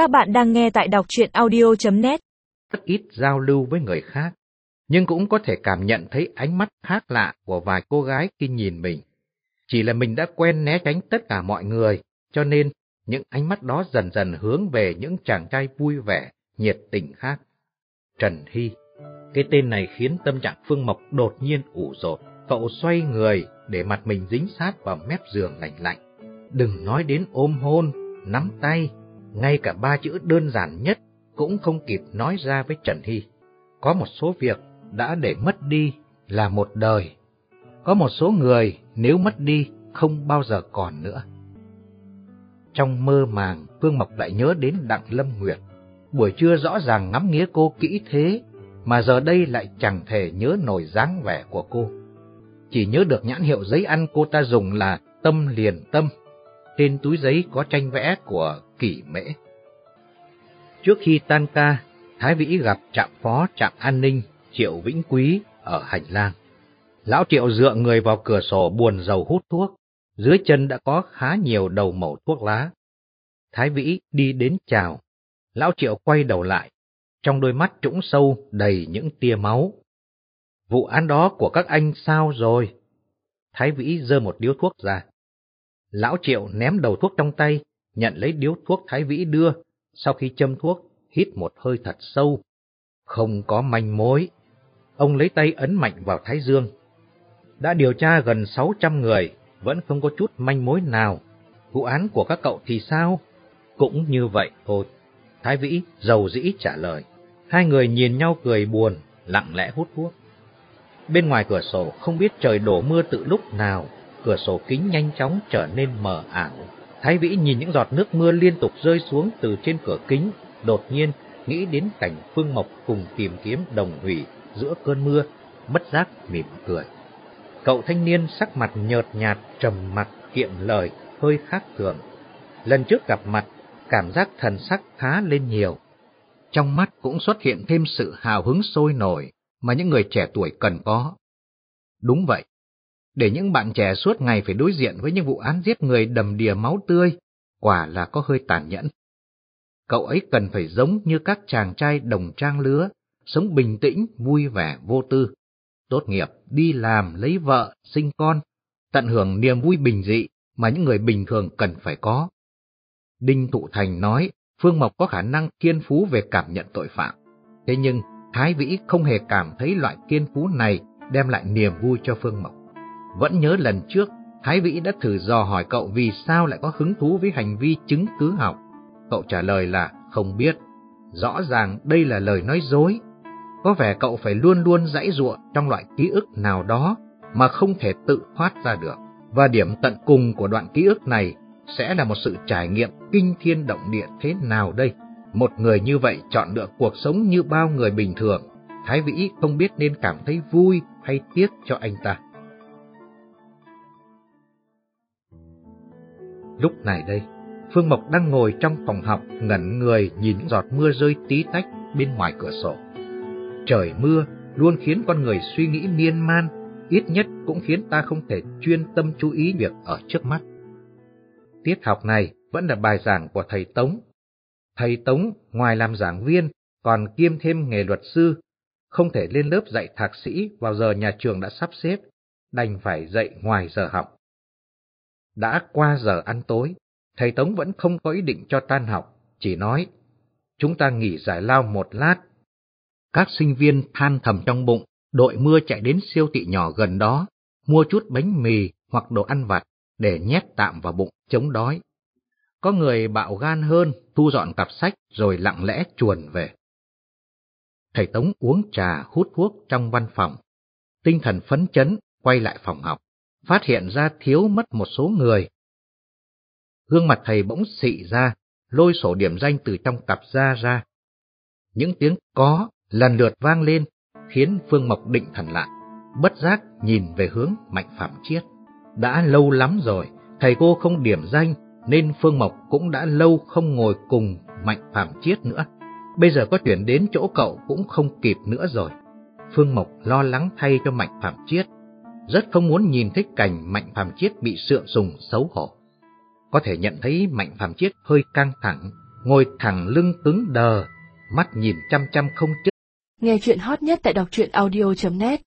Các bạn đang nghe tại đọc truyện audio.net Rất ít giao lưu với người khác, nhưng cũng có thể cảm nhận thấy ánh mắt khác lạ của vài cô gái khi nhìn mình. Chỉ là mình đã quen né tránh tất cả mọi người, cho nên những ánh mắt đó dần dần hướng về những chàng trai vui vẻ, nhiệt tình khác. Trần Hy Cái tên này khiến tâm trạng Phương Mộc đột nhiên ủ rột. Cậu xoay người để mặt mình dính sát vào mép giường lạnh lạnh. Đừng nói đến ôm hôn, nắm tay, ngay cả ba chữ đơn giản nhất cũng không kịp nói ra với Trần Hy. Có một số việc đã để mất đi là một đời. Có một số người nếu mất đi không bao giờ còn nữa. Trong mơ màng, Phương Mộc lại nhớ đến Đặng Lâm Nguyệt. Buổi trưa rõ ràng ngắm nghía cô kỹ thế, mà giờ đây lại chẳng thể nhớ nổi dáng vẻ của cô. Chỉ nhớ được nhãn hiệu giấy ăn cô ta dùng là Tâm Liền Tâm. Trên túi giấy có tranh vẽ của Kỷ Mễ. Trước khi tan ca, Thái Vĩ gặp trạm phó trạm an ninh Triệu Vĩnh Quý ở hành lang. Lão Triệu dựa người vào cửa sổ buồn dầu hút thuốc, dưới chân đã có khá nhiều đầu mẩu thuốc lá. Thái Vĩ đi đến chào, Lão Triệu quay đầu lại, trong đôi mắt trũng sâu đầy những tia máu. Vụ án đó của các anh sao rồi? Thái Vĩ dơ một điếu thuốc ra. Lão Triệu ném đầu thuốc trong tay, nhận lấy điếu thuốc Thái Vĩ đưa, sau khi châm thuốc, hít một hơi thật sâu. Không có manh mối. Ông lấy tay ấn mạnh vào Thái Dương. Đã điều tra gần 600 người, vẫn không có chút manh mối nào. Vụ án của các cậu thì sao? Cũng như vậy thôi. Thái Vĩ giàu dĩ trả lời. Hai người nhìn nhau cười buồn, lặng lẽ hút thuốc. Bên ngoài cửa sổ không biết trời đổ mưa từ lúc nào, cửa sổ kính nhanh chóng trở nên mờ ảo. Thái Vĩ nhìn những giọt nước mưa liên tục rơi xuống từ trên cửa kính, đột nhiên nghĩ đến cảnh Phương Mộc cùng tìm kiếm đồng hủy giữa cơn mưa, mất giác mỉm cười. Cậu thanh niên sắc mặt nhợt nhạt, trầm mặc, kiệm lời, hơi khác thường. Lần trước gặp mặt, cảm giác thần sắc khá lên nhiều. Trong mắt cũng xuất hiện thêm sự hào hứng sôi nổi mà những người trẻ tuổi cần có. Đúng vậy, để những bạn trẻ suốt ngày phải đối diện với những vụ án giết người đầm đìa máu tươi, quả là có hơi tàn nhẫn. Cậu ấy cần phải giống như các chàng trai đồng trang lứa, sống bình tĩnh, vui vẻ, vô tư, tốt nghiệp, đi làm, lấy vợ, sinh con, tận hưởng niềm vui bình dị mà những người bình thường cần phải có. Đinh Thụ Thành nói Phương Mộc có khả năng kiên phú về cảm nhận tội phạm. Thế nhưng, Thái Vĩ không hề cảm thấy loại kiên phú này đem lại niềm vui cho Phương Mộc. Vẫn nhớ lần trước, Thái Vĩ đã thử dò hỏi cậu vì sao lại có hứng thú với hành vi chứng cứ học. Cậu trả lời là không biết. Rõ ràng đây là lời nói dối. Có vẻ cậu phải luôn luôn dãy ruộng trong loại ký ức nào đó mà không thể tự thoát ra được. Và điểm tận cùng của đoạn ký ức này sẽ là một sự trải nghiệm kinh thiên động địa thế nào đây? Một người như vậy chọn lựa cuộc sống như bao người bình thường, Thái Vĩ không biết nên cảm thấy vui hay tiếc cho anh ta. Lúc này đây, Phương Mộc đang ngồi trong phòng học ngẩn người nhìn những giọt mưa rơi tí tách bên ngoài cửa sổ. Trời mưa luôn khiến con người suy nghĩ miên man, ít nhất cũng khiến ta không thể chuyên tâm chú ý việc ở trước mắt. Tiết học này vẫn là bài giảng của thầy Tống. Thầy Tống ngoài làm giảng viên còn kiêm thêm nghề luật sư, không thể lên lớp dạy thạc sĩ vào giờ nhà trường đã sắp xếp, đành phải dạy ngoài giờ học. Đã qua giờ ăn tối, thầy Tống vẫn không có ý định cho tan học, chỉ nói, chúng ta nghỉ giải lao một lát. Các sinh viên than thầm trong bụng, đội mưa chạy đến siêu thị nhỏ gần đó, mua chút bánh mì hoặc đồ ăn vặt để nhét tạm vào bụng chống đói. Có người bạo gan hơn, thu dọn cặp sách rồi lặng lẽ chuồn về. Thầy Tống uống trà hút thuốc trong văn phòng. Tinh thần phấn chấn, quay lại phòng học, phát hiện ra thiếu mất một số người. Gương mặt thầy bỗng xị ra, lôi sổ điểm danh từ trong cặp ra ra. Những tiếng có lần lượt vang lên, khiến Phương Mộc định thần lại, bất giác nhìn về hướng Mạnh Phạm Chiết. Đã lâu lắm rồi, thầy cô không điểm danh, nên Phương Mộc cũng đã lâu không ngồi cùng Mạnh Phạm Chiết nữa. Bây giờ có chuyển đến chỗ cậu cũng không kịp nữa rồi. Phương Mộc lo lắng thay cho Mạnh Phạm Chiết, rất không muốn nhìn thấy cảnh Mạnh Phạm Chiết bị sượng sùng xấu hổ. Có thể nhận thấy Mạnh Phạm Chiết hơi căng thẳng, ngồi thẳng lưng cứng đờ, mắt nhìn chăm chăm không chứt. Nghe chuyện hot nhất tại đọc truyện audio.net